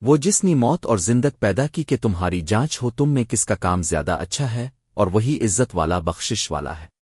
وہ جس نے موت اور زندگ پیدا کی کہ تمہاری جانچ ہو تم میں کس کا کام زیادہ اچھا ہے اور وہی عزت والا بخشش والا ہے۔